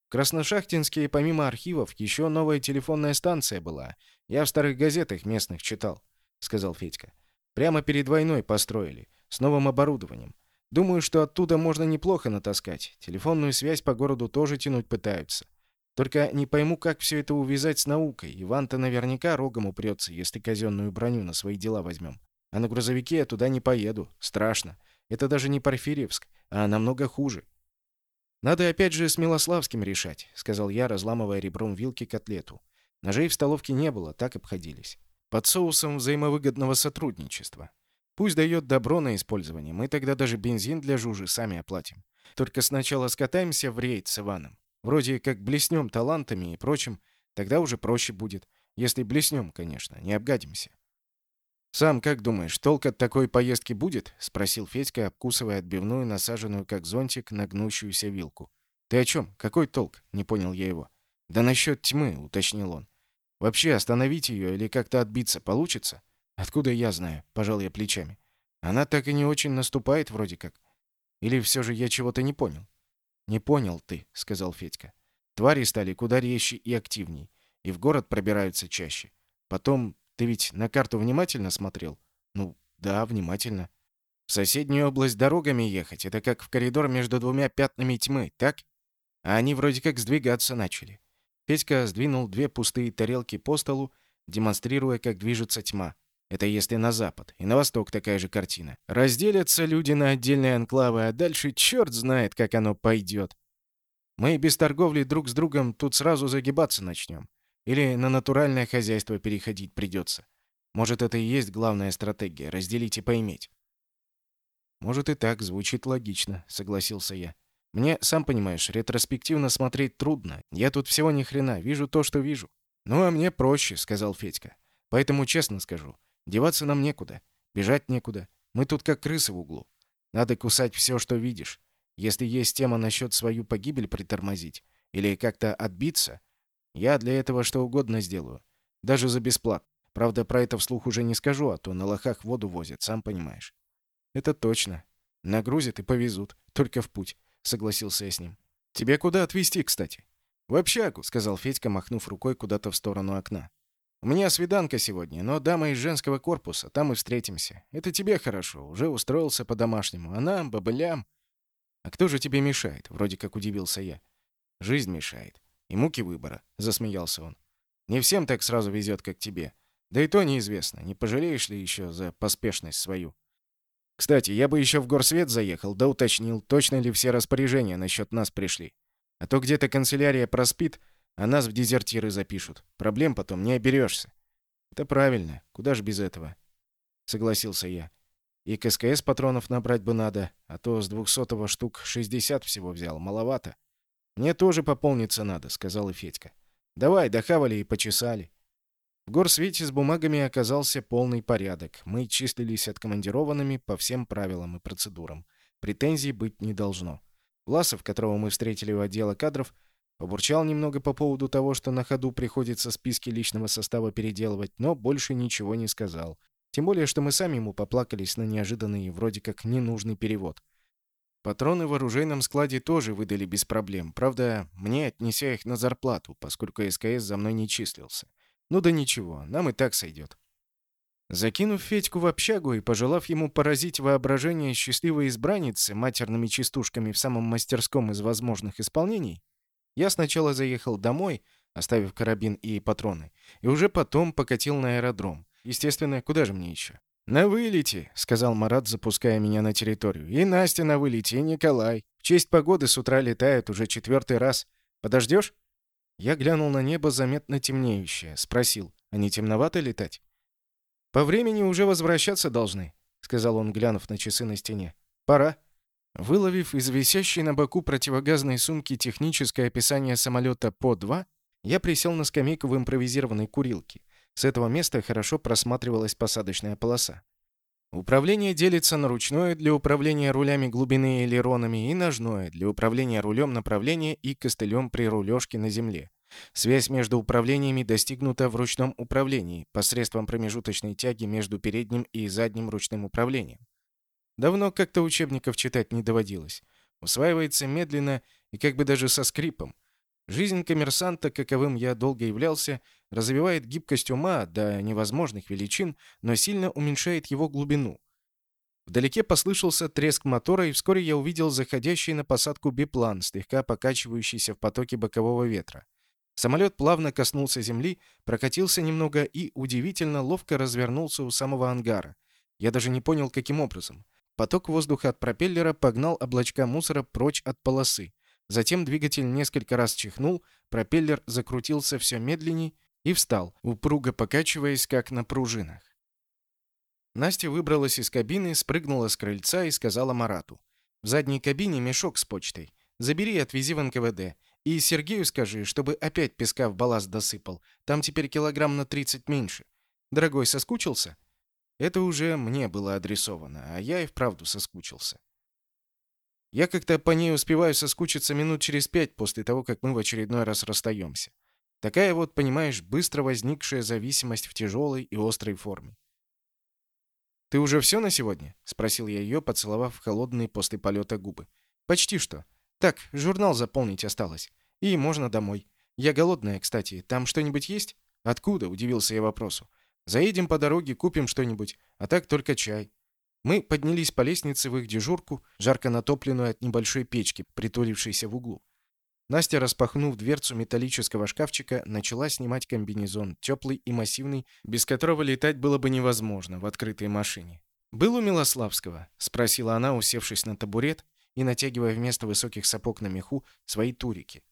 В Красношахтинске помимо архивов еще новая телефонная станция была. Я в старых газетах местных читал, сказал Федька. Прямо перед войной построили, с новым оборудованием. Думаю, что оттуда можно неплохо натаскать. Телефонную связь по городу тоже тянуть пытаются. Только не пойму, как все это увязать с наукой. Иван-то наверняка рогом упрется, если казенную броню на свои дела возьмем. А на грузовике я туда не поеду. Страшно. Это даже не Порфирьевск а намного хуже. «Надо опять же с Милославским решать», — сказал я, разламывая ребром вилки котлету. Ножей в столовке не было, так обходились. Под соусом взаимовыгодного сотрудничества. Пусть дает добро на использование, мы тогда даже бензин для жужи сами оплатим. Только сначала скатаемся в рейд с Иваном. Вроде как блеснем талантами и прочим, тогда уже проще будет. Если блеснем, конечно, не обгадимся. «Сам как думаешь, толк от такой поездки будет?» — спросил Федька, обкусывая отбивную, насаженную как зонтик на гнущуюся вилку. «Ты о чем? Какой толк?» — не понял я его. «Да насчет тьмы», — уточнил он. «Вообще остановить ее или как-то отбиться получится?» «Откуда я знаю?» — пожал я плечами. «Она так и не очень наступает вроде как. Или все же я чего-то не понял?» «Не понял ты», — сказал Федька. «Твари стали куда резче и активней, и в город пробираются чаще. Потом ты ведь на карту внимательно смотрел? Ну, да, внимательно. В соседнюю область дорогами ехать — это как в коридор между двумя пятнами тьмы, так? А они вроде как сдвигаться начали. Федька сдвинул две пустые тарелки по столу, демонстрируя, как движется тьма. Это если на запад. И на восток такая же картина. Разделятся люди на отдельные анклавы, а дальше черт знает, как оно пойдет. Мы без торговли друг с другом тут сразу загибаться начнем. Или на натуральное хозяйство переходить придется. Может, это и есть главная стратегия — разделить и поиметь. «Может, и так, звучит логично», — согласился я. «Мне, сам понимаешь, ретроспективно смотреть трудно. Я тут всего ни хрена, вижу то, что вижу». «Ну, а мне проще», — сказал Федька. «Поэтому честно скажу, деваться нам некуда, бежать некуда. Мы тут как крысы в углу. Надо кусать все, что видишь. Если есть тема насчет свою погибель притормозить или как-то отбиться, я для этого что угодно сделаю. Даже за бесплатно. Правда, про это вслух уже не скажу, а то на лохах воду возят, сам понимаешь. Это точно. Нагрузят и повезут. Только в путь, согласился я с ним. Тебе куда отвезти, кстати? В общагу, сказал Федька, махнув рукой куда-то в сторону окна. У меня свиданка сегодня, но дама из женского корпуса, там и встретимся. Это тебе хорошо, уже устроился по-домашнему. А нам, бабылям... А кто же тебе мешает? Вроде как удивился я. Жизнь мешает. И муки выбора, засмеялся он. Не всем так сразу везет, как тебе. Да и то неизвестно, не пожалеешь ли еще за поспешность свою. Кстати, я бы еще в горсвет заехал, да уточнил, точно ли все распоряжения насчет нас пришли. А то где-то канцелярия проспит, а нас в дезертиры запишут. Проблем потом не оберешься. Это правильно, куда ж без этого? Согласился я. И к СКС патронов набрать бы надо, а то с двухсотого штук 60 всего взял, маловато. Мне тоже пополниться надо, сказал и Федька. Давай, дохавали и почесали. В горсвете с бумагами оказался полный порядок. Мы числились откомандированными по всем правилам и процедурам. Претензий быть не должно. Власов, которого мы встретили у отдела кадров, побурчал немного по поводу того, что на ходу приходится списки личного состава переделывать, но больше ничего не сказал. Тем более, что мы сами ему поплакались на неожиданный и вроде как ненужный перевод. Патроны в оружейном складе тоже выдали без проблем. Правда, мне отнеся их на зарплату, поскольку СКС за мной не числился. Ну да ничего, нам и так сойдет. Закинув Федьку в общагу и пожелав ему поразить воображение счастливой избранницы матерными частушками в самом мастерском из возможных исполнений, я сначала заехал домой, оставив карабин и патроны, и уже потом покатил на аэродром. Естественно, куда же мне еще? «На вылете», — сказал Марат, запуская меня на территорию. «И Настя на вылете, и Николай. В честь погоды с утра летают уже четвертый раз. Подождешь?» Я глянул на небо, заметно темнеющее. Спросил, а не темновато летать? «По времени уже возвращаться должны», — сказал он, глянув на часы на стене. «Пора». Выловив из висящей на боку противогазной сумки техническое описание самолета ПО-2, я присел на скамейку в импровизированной курилке. С этого места хорошо просматривалась посадочная полоса. Управление делится на ручное для управления рулями глубины и элеронами и ножное для управления рулем направления и костылем при рулежке на земле. Связь между управлениями достигнута в ручном управлении посредством промежуточной тяги между передним и задним ручным управлением. Давно как-то учебников читать не доводилось. Усваивается медленно и как бы даже со скрипом. Жизнь коммерсанта, каковым я долго являлся, развивает гибкость ума до невозможных величин, но сильно уменьшает его глубину. Вдалеке послышался треск мотора, и вскоре я увидел заходящий на посадку биплан, слегка покачивающийся в потоке бокового ветра. Самолет плавно коснулся земли, прокатился немного и удивительно ловко развернулся у самого ангара. Я даже не понял, каким образом. Поток воздуха от пропеллера погнал облачка мусора прочь от полосы. Затем двигатель несколько раз чихнул, пропеллер закрутился все медленней, и встал, упруго покачиваясь, как на пружинах. Настя выбралась из кабины, спрыгнула с крыльца и сказала Марату. «В задней кабине мешок с почтой. Забери и отвези в НКВД. И Сергею скажи, чтобы опять песка в балласт досыпал. Там теперь килограмм на 30 меньше. Дорогой, соскучился?» Это уже мне было адресовано, а я и вправду соскучился. Я как-то по ней успеваю соскучиться минут через пять после того, как мы в очередной раз расстаемся. Такая вот, понимаешь, быстро возникшая зависимость в тяжелой и острой форме. «Ты уже все на сегодня?» — спросил я ее, поцеловав холодные после полета губы. «Почти что. Так, журнал заполнить осталось. И можно домой. Я голодная, кстати. Там что-нибудь есть?» «Откуда?» — удивился я вопросу. «Заедем по дороге, купим что-нибудь, а так только чай». Мы поднялись по лестнице в их дежурку, жарко натопленную от небольшой печки, притулившейся в углу. Настя, распахнув дверцу металлического шкафчика, начала снимать комбинезон, теплый и массивный, без которого летать было бы невозможно в открытой машине. «Был у Милославского?» — спросила она, усевшись на табурет и натягивая вместо высоких сапог на меху свои турики.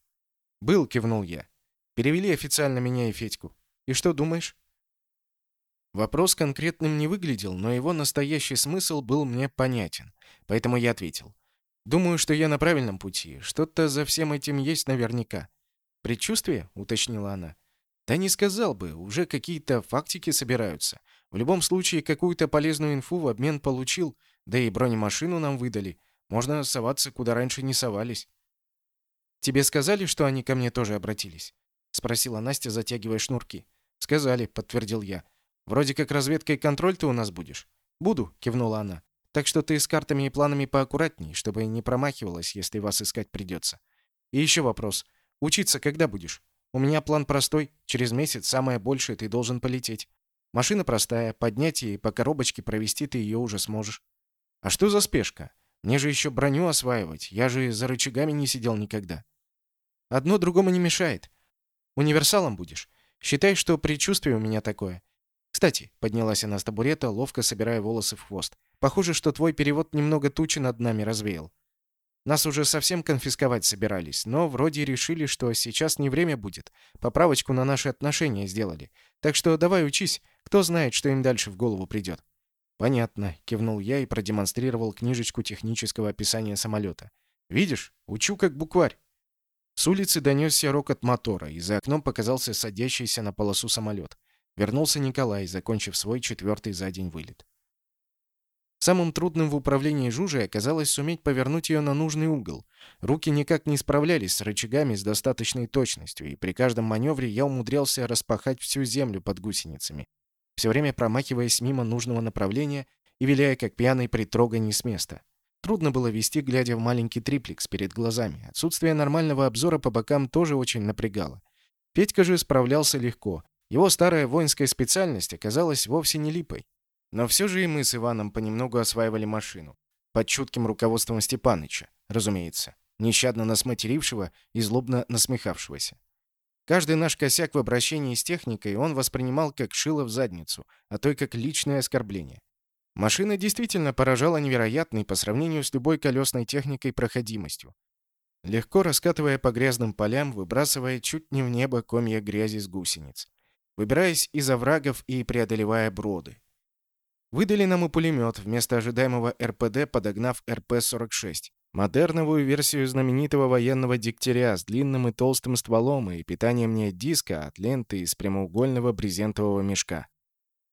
«Был», — кивнул я. «Перевели официально меня и Федьку. И что думаешь?» Вопрос конкретным не выглядел, но его настоящий смысл был мне понятен, поэтому я ответил. Думаю, что я на правильном пути. Что-то за всем этим есть наверняка. Предчувствие? уточнила она. Да не сказал бы, уже какие-то фактики собираются. В любом случае, какую-то полезную инфу в обмен получил, да и бронемашину нам выдали. Можно соваться, куда раньше не совались. Тебе сказали, что они ко мне тоже обратились? спросила Настя, затягивая шнурки. Сказали, подтвердил я. Вроде как разведка и контроль ты у нас будешь. Буду, кивнула она. Так что ты с картами и планами поаккуратней, чтобы не промахивалась, если вас искать придется. И еще вопрос. Учиться когда будешь? У меня план простой. Через месяц, самое большее, ты должен полететь. Машина простая, поднять и по коробочке провести ты ее уже сможешь. А что за спешка? Мне же еще броню осваивать. Я же за рычагами не сидел никогда. Одно другому не мешает. Универсалом будешь. Считай, что предчувствие у меня такое. Кстати, поднялась она с табурета, ловко собирая волосы в хвост. Похоже, что твой перевод немного тучи над нами развеял. Нас уже совсем конфисковать собирались, но вроде решили, что сейчас не время будет. Поправочку на наши отношения сделали. Так что давай учись, кто знает, что им дальше в голову придет. Понятно, кивнул я и продемонстрировал книжечку технического описания самолета. Видишь, учу как букварь. С улицы донесся рокот мотора, и за окном показался садящийся на полосу самолет. Вернулся Николай, закончив свой четвертый за день вылет. Самым трудным в управлении Жужей оказалось суметь повернуть ее на нужный угол. Руки никак не справлялись с рычагами с достаточной точностью, и при каждом маневре я умудрялся распахать всю землю под гусеницами, все время промахиваясь мимо нужного направления и виляя как пьяный при трогании с места. Трудно было вести, глядя в маленький триплекс перед глазами. Отсутствие нормального обзора по бокам тоже очень напрягало. Петька же справлялся легко. Его старая воинская специальность оказалась вовсе не липой. Но все же и мы с Иваном понемногу осваивали машину. Под чутким руководством Степаныча, разумеется, нещадно нас матерившего и злобно насмехавшегося. Каждый наш косяк в обращении с техникой он воспринимал как шило в задницу, а то и как личное оскорбление. Машина действительно поражала невероятной по сравнению с любой колесной техникой проходимостью. Легко раскатывая по грязным полям, выбрасывая чуть не в небо комья грязи с гусениц. Выбираясь из оврагов и преодолевая броды. Выдали нам и пулемет, вместо ожидаемого РПД подогнав РП-46. Модерновую версию знаменитого военного дегтяря с длинным и толстым стволом и питанием не от диска, а от ленты из прямоугольного брезентового мешка.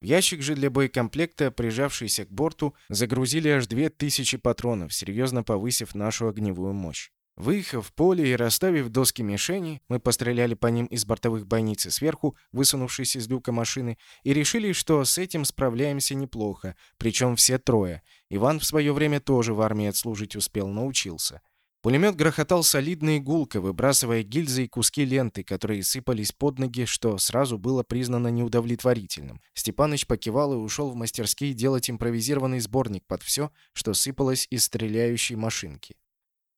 В ящик же для боекомплекта, прижавшийся к борту, загрузили аж 2000 патронов, серьезно повысив нашу огневую мощь. Выехав в поле и расставив доски мишени, мы постреляли по ним из бортовых бойниц и сверху, высунувшись из люка машины, и решили, что с этим справляемся неплохо, причем все трое. Иван в свое время тоже в армии отслужить успел, научился. Пулемет грохотал солидно и гулко, выбрасывая гильзы и куски ленты, которые сыпались под ноги, что сразу было признано неудовлетворительным. Степаныч покивал и ушел в мастерские делать импровизированный сборник под все, что сыпалось из стреляющей машинки.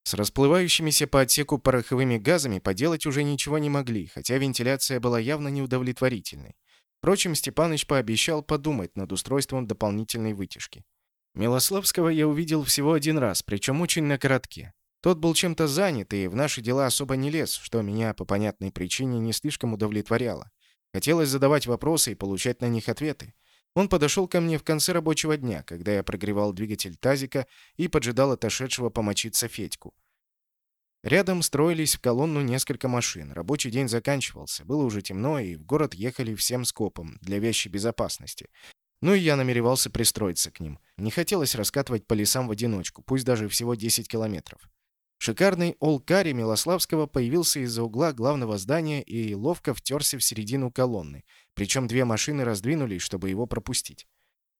С расплывающимися по отсеку пороховыми газами поделать уже ничего не могли, хотя вентиляция была явно неудовлетворительной. Впрочем, Степаныч пообещал подумать над устройством дополнительной вытяжки. Милославского я увидел всего один раз, причем очень на коротке. Тот был чем-то занят и в наши дела особо не лез, что меня по понятной причине не слишком удовлетворяло. Хотелось задавать вопросы и получать на них ответы. Он подошел ко мне в конце рабочего дня, когда я прогревал двигатель тазика и поджидал отошедшего помочиться Федьку. Рядом строились в колонну несколько машин. Рабочий день заканчивался. Было уже темно, и в город ехали всем скопом для вещей безопасности. Ну и я намеревался пристроиться к ним. Не хотелось раскатывать по лесам в одиночку, пусть даже всего 10 километров. Шикарный Олкари Милославского появился из-за угла главного здания и ловко втерся в середину колонны, причем две машины раздвинулись, чтобы его пропустить.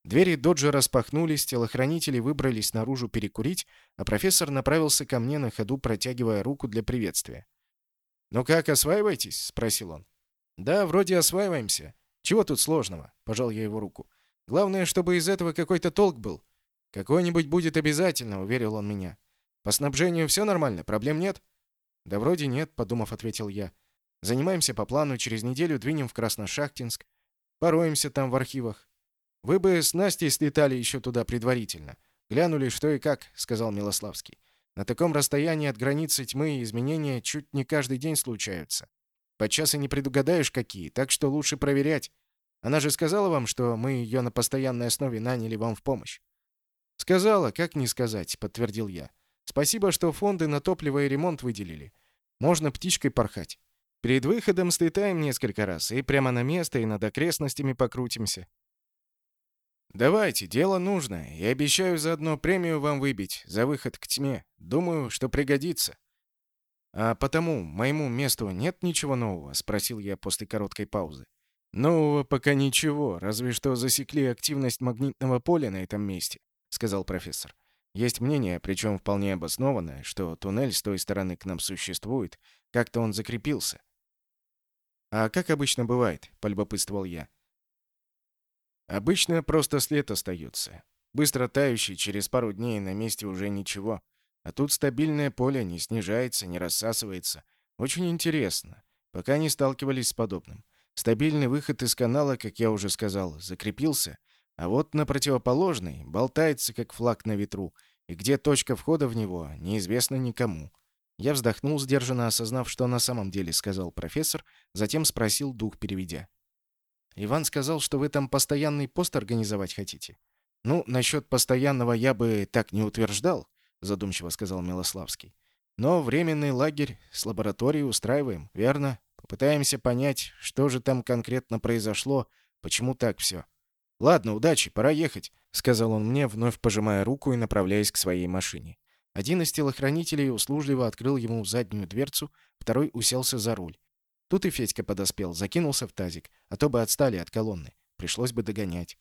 Двери доджа распахнулись, телохранители выбрались наружу перекурить, а профессор направился ко мне на ходу, протягивая руку для приветствия. «Ну как, осваиваетесь?» — спросил он. «Да, вроде осваиваемся. Чего тут сложного?» — пожал я его руку. «Главное, чтобы из этого какой-то толк был. Какой-нибудь будет обязательно», — уверил он меня. По снабжению все нормально, проблем нет? «Да вроде нет», — подумав, ответил я. «Занимаемся по плану, через неделю двинем в Красношахтинск. Пороемся там в архивах. Вы бы с Настей слетали еще туда предварительно. Глянули, что и как», — сказал Милославский. «На таком расстоянии от границы тьмы изменения чуть не каждый день случаются. Подчас и не предугадаешь какие, так что лучше проверять. Она же сказала вам, что мы ее на постоянной основе наняли вам в помощь?» «Сказала, как не сказать», — подтвердил я. «Спасибо, что фонды на топливо и ремонт выделили. Можно птичкой порхать. Перед выходом слетаем несколько раз и прямо на место, и над окрестностями покрутимся». «Давайте, дело нужное, и обещаю заодно премию вам выбить за выход к тьме. Думаю, что пригодится». «А потому моему месту нет ничего нового?» — спросил я после короткой паузы. «Нового пока ничего, разве что засекли активность магнитного поля на этом месте», — сказал профессор. «Есть мнение, причем вполне обоснованное, что туннель с той стороны к нам существует, как-то он закрепился». «А как обычно бывает?» — полюбопытствовал я. «Обычно просто след остается. Быстро тающий, через пару дней на месте уже ничего. А тут стабильное поле не снижается, не рассасывается. Очень интересно. Пока не сталкивались с подобным. Стабильный выход из канала, как я уже сказал, закрепился, а вот на противоположный болтается, как флаг на ветру, и где точка входа в него, неизвестно никому. Я вздохнул, сдержанно осознав, что на самом деле сказал профессор, затем спросил дух, переведя. «Иван сказал, что вы там постоянный пост организовать хотите?» «Ну, насчет постоянного я бы так не утверждал задумчиво сказал Милославский. Но временный лагерь с лабораторией устраиваем, верно? Попытаемся понять, что же там конкретно произошло, почему так все. Ладно, удачи, пора ехать, сказал он мне, вновь пожимая руку и направляясь к своей машине. Один из телохранителей услужливо открыл ему заднюю дверцу, второй уселся за руль. Тут и Федька подоспел, закинулся в тазик, а то бы отстали от колонны. Пришлось бы догонять.